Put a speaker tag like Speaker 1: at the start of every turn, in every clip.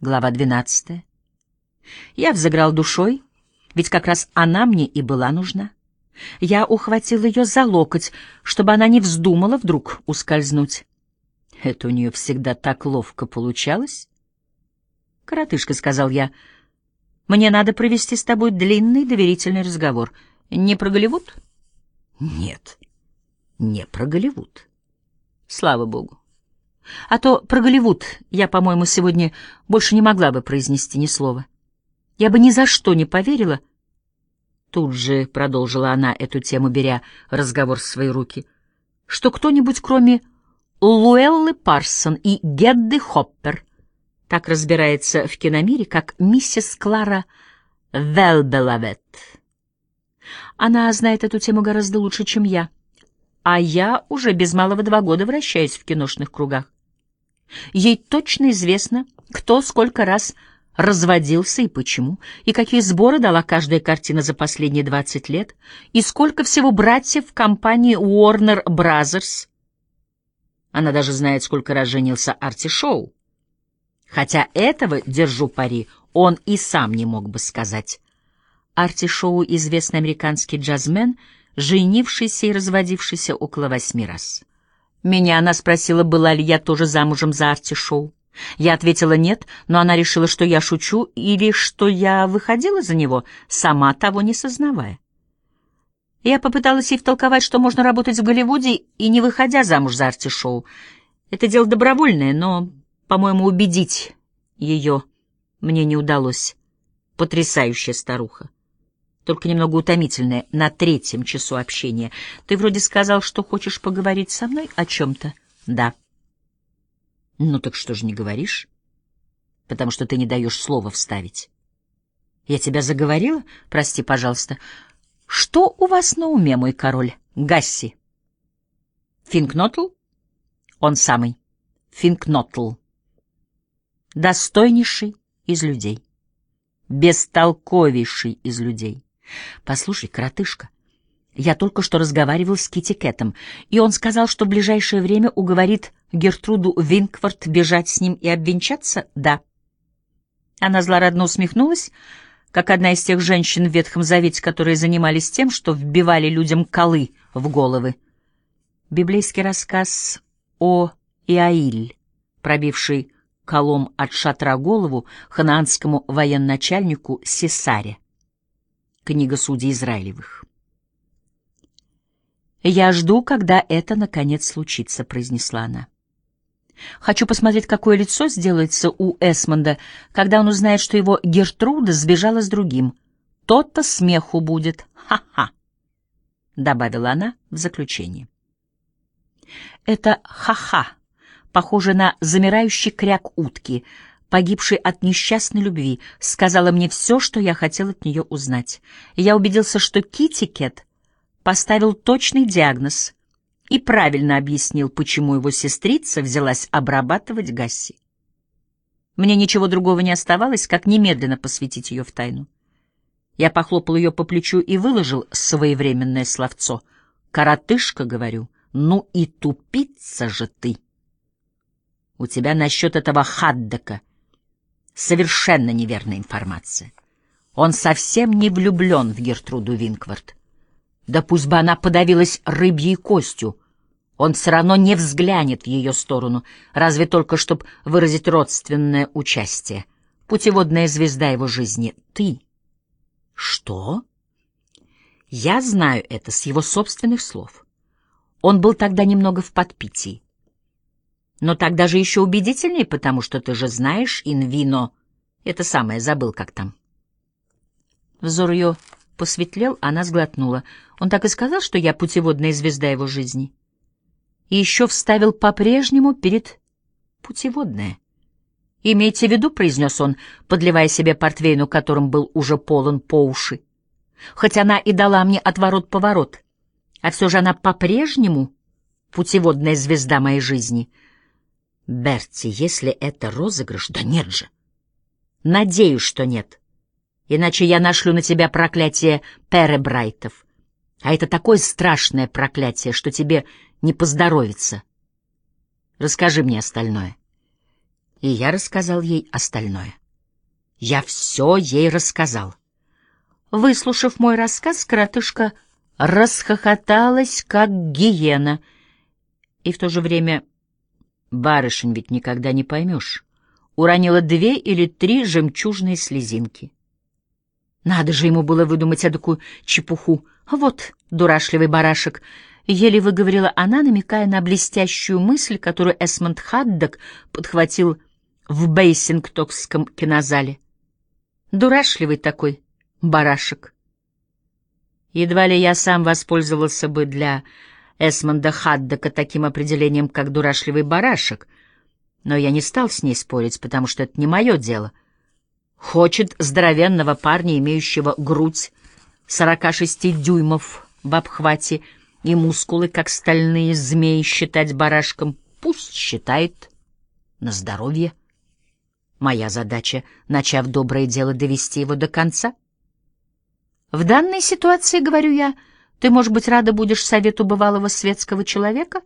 Speaker 1: Глава двенадцатая. Я взыграл душой, ведь как раз она мне и была нужна. Я ухватил ее за локоть, чтобы она не вздумала вдруг ускользнуть. Это у нее всегда так ловко получалось. «Коротышка», — сказал я, — «мне надо провести с тобой длинный доверительный разговор. Не про Голливуд?» «Нет, не про Голливуд. Слава богу. А то про Голливуд я, по-моему, сегодня больше не могла бы произнести ни слова. Я бы ни за что не поверила. Тут же продолжила она эту тему, беря разговор в свои руки, что кто-нибудь, кроме Луэллы Парсон и Гедды Хоппер, так разбирается в киномире, как миссис Клара Велбелавет. Она знает эту тему гораздо лучше, чем я, а я уже без малого два года вращаюсь в киношных кругах. Ей точно известно, кто сколько раз разводился и почему, и какие сборы дала каждая картина за последние 20 лет, и сколько всего братьев в компании Warner Brothers. Она даже знает, сколько раз женился Арти Шоу. Хотя этого, держу пари, он и сам не мог бы сказать. Арти Шоу — известный американский джазмен, женившийся и разводившийся около восьми раз. Меня она спросила, была ли я тоже замужем за Арти Шоу. Я ответила нет, но она решила, что я шучу или что я выходила за него, сама того не сознавая. Я попыталась ей втолковать, что можно работать в Голливуде и не выходя замуж за Арти Шоу. Это дело добровольное, но, по-моему, убедить ее мне не удалось. Потрясающая старуха только немного утомительное, на третьем часу общения. Ты вроде сказал, что хочешь поговорить со мной о чем-то. Да. Ну так что же не говоришь? Потому что ты не даешь слова вставить. Я тебя заговорила? Прости, пожалуйста. Что у вас на уме, мой король? Гасси. Финкнотл? Он самый. Финкнотл. Достойнейший из людей. Бестолковейший из людей. Послушай, коротышка, я только что разговаривал с Кити Кэтом, и он сказал, что в ближайшее время уговорит Гертруду Винквард бежать с ним и обвенчаться? Да. Она злорадно усмехнулась, как одна из тех женщин в Ветхом Завете, которые занимались тем, что вбивали людям колы в головы. Библейский рассказ о Иаиль, пробивший колом от шатра голову ханаанскому военачальнику Сесаре. Книга судей Израилевых. «Я жду, когда это, наконец, случится», — произнесла она. «Хочу посмотреть, какое лицо сделается у Эсмонда, когда он узнает, что его Гертруда сбежала с другим. То-то смеху будет. Ха-ха!» — добавила она в заключение. Это «ха-ха» похоже на замирающий кряк утки — погибшей от несчастной любви, сказала мне все, что я хотел от нее узнать. Я убедился, что Кити Кет поставил точный диагноз и правильно объяснил, почему его сестрица взялась обрабатывать Гасси. Мне ничего другого не оставалось, как немедленно посвятить ее в тайну. Я похлопал ее по плечу и выложил своевременное словцо. «Коротышка, — говорю, — ну и тупица же ты! У тебя насчет этого Хаддека Совершенно неверная информация. Он совсем не влюблен в Гертруду Винквард. Да пусть бы она подавилась рыбьей костью, он все равно не взглянет в ее сторону, разве только чтобы выразить родственное участие. Путеводная звезда его жизни — ты. Что? Я знаю это с его собственных слов. Он был тогда немного в подпитии. Но тогда же еще убедительнее, потому что ты же знаешь, инвино... Это самое, забыл, как там. Взор ее посветлел, она сглотнула. Он так и сказал, что я путеводная звезда его жизни. И еще вставил по-прежнему перед путеводная. «Имейте в виду», — произнес он, подливая себе портвейну, которым был уже полон по уши. «Хоть она и дала мне отворот-поворот, а все же она по-прежнему путеводная звезда моей жизни». Берти, если это розыгрыш, да нет же. Надеюсь, что нет. Иначе я нашлю на тебя проклятие Перебрайтов. А это такое страшное проклятие, что тебе не поздоровится. Расскажи мне остальное. И я рассказал ей остальное. Я все ей рассказал. Выслушав мой рассказ, коротышка расхохоталась, как гиена. И в то же время, барышень ведь никогда не поймешь, уронила две или три жемчужные слезинки. Надо же ему было выдумать такую чепуху. Вот, дурашливый барашек, еле выговорила она, намекая на блестящую мысль, которую Эсмонд Хаддок подхватил в Бейсингтокском кинозале. Дурашливый такой барашек. Едва ли я сам воспользовался бы для Эсмонда Хаддока таким определением, как «дурашливый барашек», но я не стал с ней спорить, потому что это не мое дело. Хочет здоровенного парня, имеющего грудь 46 дюймов в обхвате и мускулы, как стальные змеи, считать барашком. Пусть считает на здоровье. Моя задача, начав доброе дело, довести его до конца. В данной ситуации, говорю я, ты, может быть, рада будешь совету бывалого светского человека?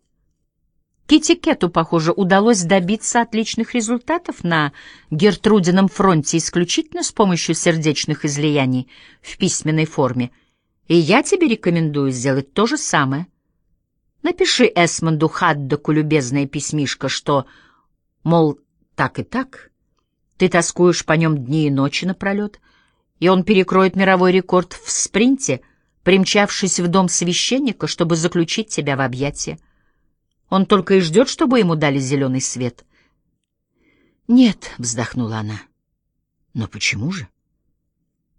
Speaker 1: Кити Кету, похоже, удалось добиться отличных результатов на Гертрудином фронте исключительно с помощью сердечных излияний в письменной форме, и я тебе рекомендую сделать то же самое. Напиши Эсмонду Хаддоку любезное письмишко, что, мол, так и так, ты тоскуешь по нем дни и ночи напролет, и он перекроет мировой рекорд в спринте, примчавшись в дом священника, чтобы заключить тебя в объятия. Он только и ждет, чтобы ему дали зеленый свет. «Нет», — вздохнула она. «Но почему же?»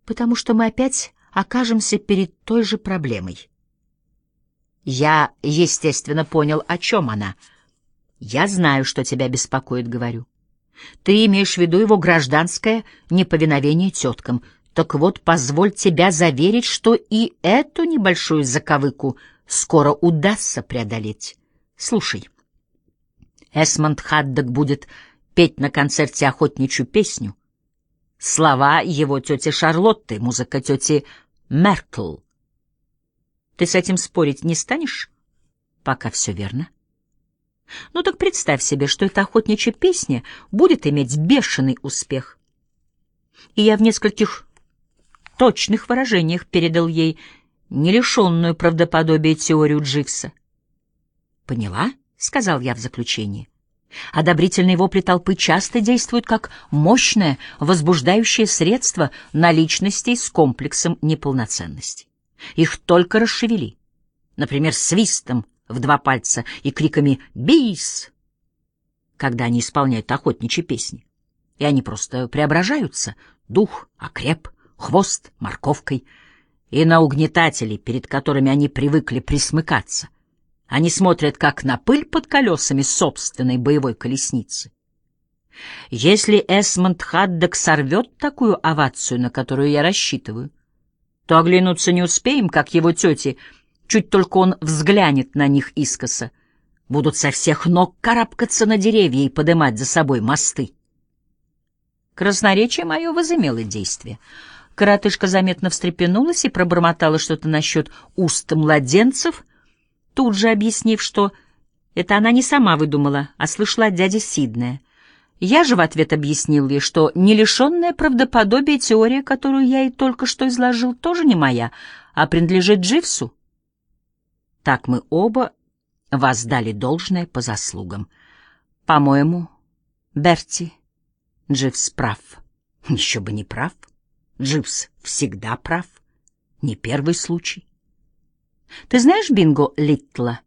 Speaker 1: «Потому что мы опять окажемся перед той же проблемой». Я, естественно, понял, о чем она. «Я знаю, что тебя беспокоит», — говорю. Ты имеешь в виду его гражданское неповиновение теткам. Так вот, позволь тебя заверить, что и эту небольшую заковыку скоро удастся преодолеть. Слушай, Эсмонд Хаддок будет петь на концерте охотничью песню. Слова его тети Шарлотты, музыка тети Меркл. Ты с этим спорить не станешь? Пока все верно. Ну так представь себе, что эта охотничья песня будет иметь бешеный успех. И я в нескольких точных выражениях передал ей не лишенную правдоподобия теорию Дживса. «Поняла?» — сказал я в заключении. Одобрительные вопли толпы часто действуют как мощное, возбуждающее средство на личностей с комплексом неполноценности. Их только расшевели. Например, свистом в два пальца и криками «Бис!», когда они исполняют охотничьи песни. И они просто преображаются. Дух окреп, хвост морковкой. И на угнетателей, перед которыми они привыкли присмыкаться. Они смотрят как на пыль под колесами собственной боевой колесницы. Если Эсмонд Хаддок сорвет такую овацию, на которую я рассчитываю, то оглянуться не успеем, как его тети — Чуть только он взглянет на них искоса, будут со всех ног карабкаться на деревья и подымать за собой мосты. Красноречие мое возымело действие. Коротышка заметно встрепенулась и пробормотала что-то насчет уст младенцев, тут же объяснив, что это она не сама выдумала, а слышала от дяди Сиднея. Я же в ответ объяснил ей, что не лишенная правдоподобия теория, которую я ей только что изложил, тоже не моя, а принадлежит Дживсу. Так мы оба воздали должное по заслугам. По-моему, Берти, Дживс прав. Еще бы не прав. Дживс всегда прав. Не первый случай. Ты знаешь Бинго Литла?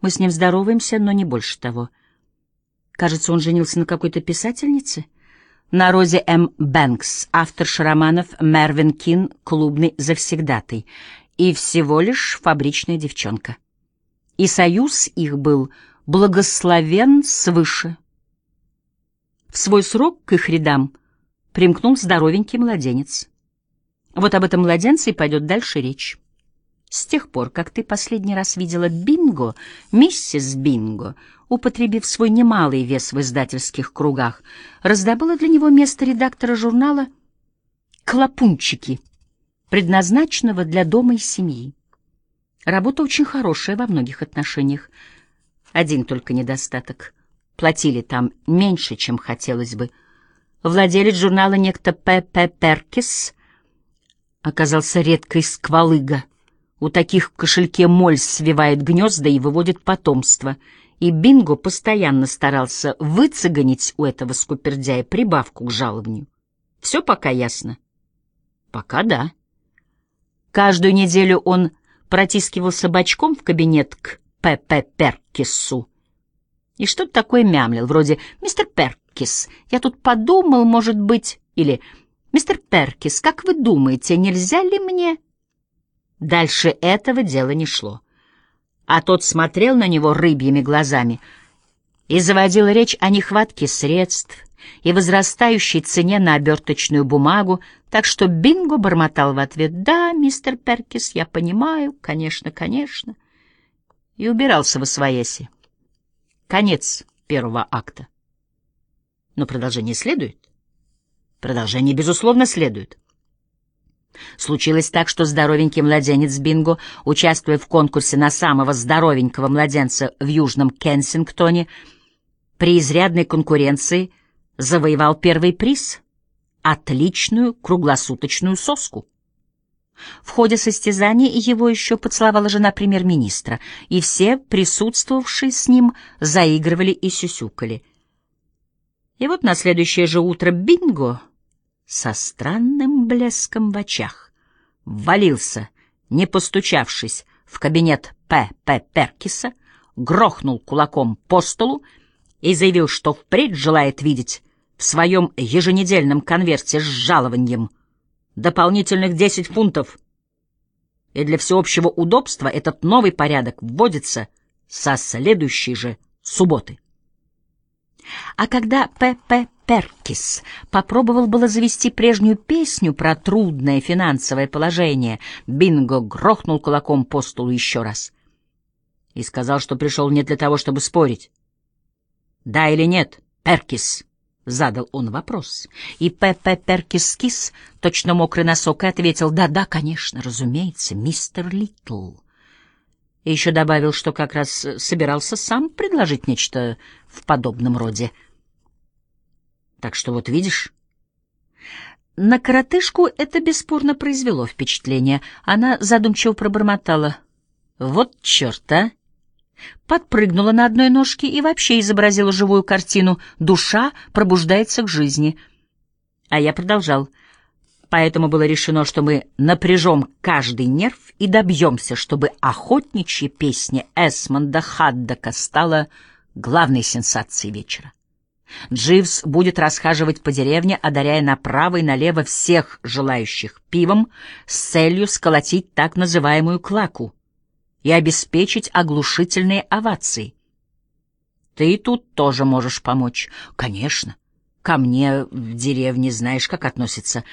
Speaker 1: Мы с ним здороваемся, но не больше того. Кажется, он женился на какой-то писательнице. На Розе М. Бэнкс, авторша романов «Мервин Кин. Клубный завсегдатый» и всего лишь фабричная девчонка. И союз их был благословен свыше. В свой срок к их рядам примкнул здоровенький младенец. Вот об этом младенце и пойдет дальше речь. С тех пор, как ты последний раз видела Бинго, миссис Бинго, употребив свой немалый вес в издательских кругах, раздобыла для него место редактора журнала «Клопунчики», предназначенного для дома и семьи. Работа очень хорошая во многих отношениях. Один только недостаток — платили там меньше, чем хотелось бы. Владелец журнала некто П. П. Перкис оказался редкой сквалыга. У таких в кошельке моль свивает гнезда и выводит потомство. И Бинго постоянно старался выцегонить у этого скупердяя прибавку к жалованию. Все пока ясно? Пока да. Каждую неделю он протискивался бочком в кабинет к П.П. Перкису и что-то такое мямлил, вроде «Мистер Перкис, я тут подумал, может быть...» или «Мистер Перкис, как вы думаете, нельзя ли мне...» Дальше этого дела не шло. А тот смотрел на него рыбьими глазами и заводил речь о нехватке средств и возрастающей цене на оберточную бумагу, так что Бинго бормотал в ответ «Да, мистер Перкис, я понимаю, конечно, конечно», и убирался во свояси. Конец первого акта. Но продолжение следует. Продолжение, безусловно, следует. Случилось так, что здоровенький младенец Бинго, участвуя в конкурсе на самого здоровенького младенца в Южном Кенсингтоне, при изрядной конкуренции завоевал первый приз — отличную круглосуточную соску. В ходе состязаний его еще поцеловала жена премьер-министра, и все присутствовавшие с ним заигрывали и сюсюкали. И вот на следующее же утро Бинго со странным блеском в очах ввалился, не постучавшись, в кабинет П. П. Перкиса, грохнул кулаком по столу и заявил, что впредь желает видеть в своем еженедельном конверте с жалованием дополнительных 10 фунтов. И для всеобщего удобства этот новый порядок вводится со следующей же субботы. А когда П.П. Перкис попробовал было завести прежнюю песню про трудное финансовое положение, Бинго грохнул кулаком по столу еще раз и сказал, что пришел не для того, чтобы спорить. «Да или нет, Перкис?» — задал он вопрос. И П.П. Перкис скис, точно мокрый носок, и ответил «Да-да, конечно, разумеется, мистер Литл». И еще добавил, что как раз собирался сам предложить нечто в подобном роде. Так что вот видишь... На коротышку это бесспорно произвело впечатление. Она задумчиво пробормотала. «Вот черт, а!» Подпрыгнула на одной ножке и вообще изобразила живую картину. Душа пробуждается к жизни. А я продолжал. Поэтому было решено, что мы напряжем каждый нерв и добьемся, чтобы охотничья песня Эсмонда Хаддака стала главной сенсацией вечера. Дживс будет расхаживать по деревне, одаряя направо и налево всех желающих пивом с целью сколотить так называемую клаку и обеспечить оглушительные овации. Ты тут тоже можешь помочь. Конечно. Ко мне в деревне знаешь, как относятся.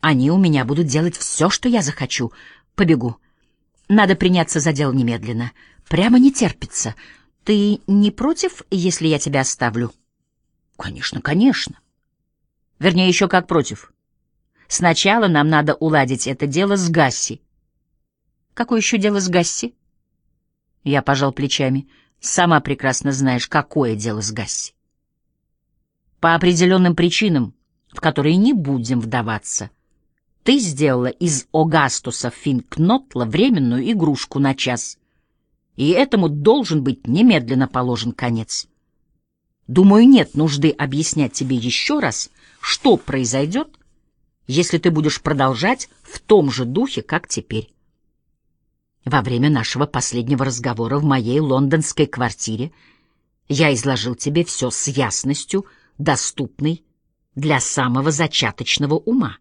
Speaker 1: Они у меня будут делать все, что я захочу. Побегу. Надо приняться за дело немедленно. Прямо не терпится. Ты не против, если я тебя оставлю? Конечно, конечно. Вернее, еще как против. Сначала нам надо уладить это дело с Гасси. Какое еще дело с Гасси? Я пожал плечами. Сама прекрасно знаешь, какое дело с Гасси. По определенным причинам, в которые не будем вдаваться, ты сделала из Огастуса Финкнотла временную игрушку на час, и этому должен быть немедленно положен конец. Думаю, нет нужды объяснять тебе еще раз, что произойдет, если ты будешь продолжать в том же духе, как теперь. Во время нашего последнего разговора в моей лондонской квартире я изложил тебе все с ясностью, доступной для самого зачаточного ума.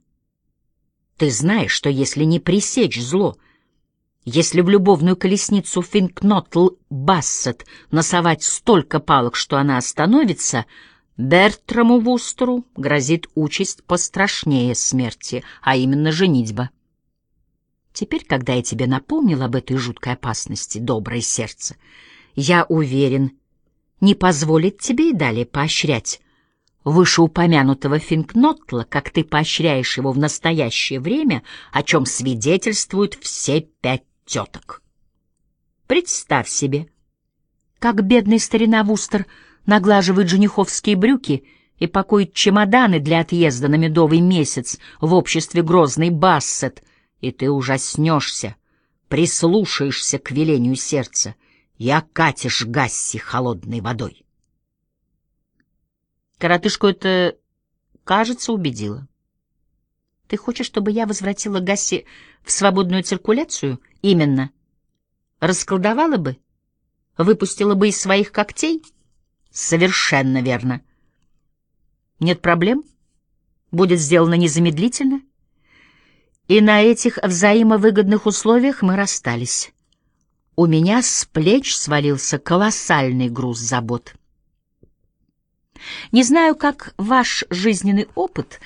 Speaker 1: Ты знаешь, что если не пресечь зло, если в любовную колесницу Финкнотл Бассет насовать столько палок, что она остановится, Бертраму Вустеру грозит участь пострашнее смерти, а именно женитьба. Теперь, когда я тебе напомнил об этой жуткой опасности, доброе сердце, я уверен, не позволит тебе и далее поощрять вышеупомянутого Финкнотла, как ты поощряешь его в настоящее время, о чем свидетельствуют все пять теток. Представь себе, как бедный старина Вустер наглаживает жениховские брюки и пакует чемоданы для отъезда на медовый месяц в обществе грозный Бассет, и ты ужаснешься, прислушаешься к велению сердца и окатишь Гасси холодной водой. Коротышку это, кажется, убедило. Ты хочешь, чтобы я возвратила Гасси в свободную циркуляцию? Именно. Расколдовала бы? Выпустила бы из своих когтей? Совершенно верно. Нет проблем? Будет сделано незамедлительно? И на этих взаимовыгодных условиях мы расстались. У меня с плеч свалился колоссальный груз забот. Не знаю, как ваш жизненный опыт,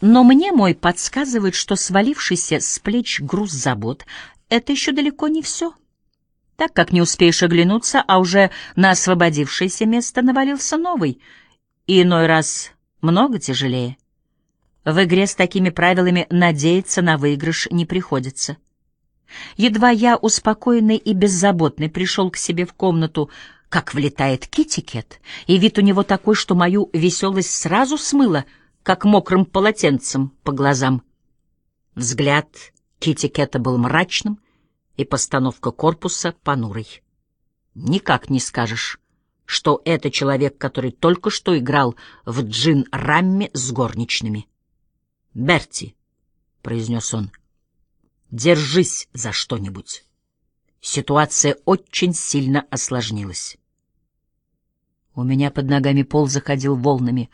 Speaker 1: но мне мой подсказывает, что свалившийся с плеч груз забот — это еще далеко не все. Так как не успеешь оглянуться, а уже на освободившееся место навалился новый, и иной раз много тяжелее. В игре с такими правилами надеяться на выигрыш не приходится. Едва я, успокоенный и беззаботный, пришел к себе в комнату, как влетает Китикет, и вид у него такой, что мою веселость сразу смыло, как мокрым полотенцем по глазам. Взгляд Китикета был мрачным, и постановка корпуса понурой. Никак не скажешь, что это человек, который только что играл в джин-рамме с горничными. «Берти», — произнес он, — «держись за что-нибудь». Ситуация очень сильно осложнилась. У меня под ногами пол заходил волнами,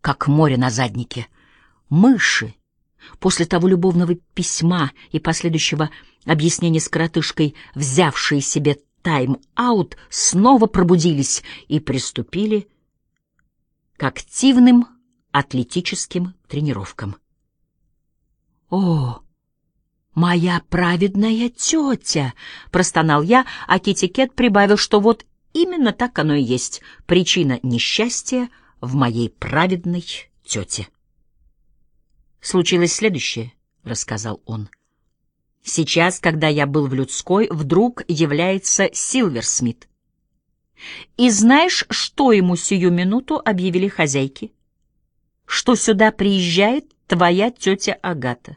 Speaker 1: как море на заднике. Мыши, после того любовного письма и последующего объяснения с коротышкой, взявшие себе тайм-аут, снова пробудились и приступили к активным атлетическим тренировкам. «О, моя праведная тетя!» — простонал я, а Китикет прибавил, что вот именно так оно и есть, причина несчастья в моей праведной тете. «Случилось следующее», — рассказал он. «Сейчас, когда я был в людской, вдруг является Силверсмит. И знаешь, что ему сию минуту объявили хозяйки? Что сюда приезжает твоя тетя Агата.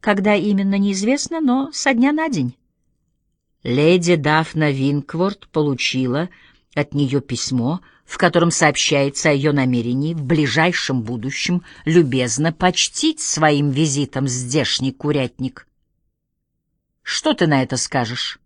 Speaker 1: Когда именно, неизвестно, но со дня на день. Леди Дафна Винкворт получила от нее письмо, в котором сообщается о ее намерении в ближайшем будущем любезно почтить своим визитом здешний курятник. Что ты на это скажешь?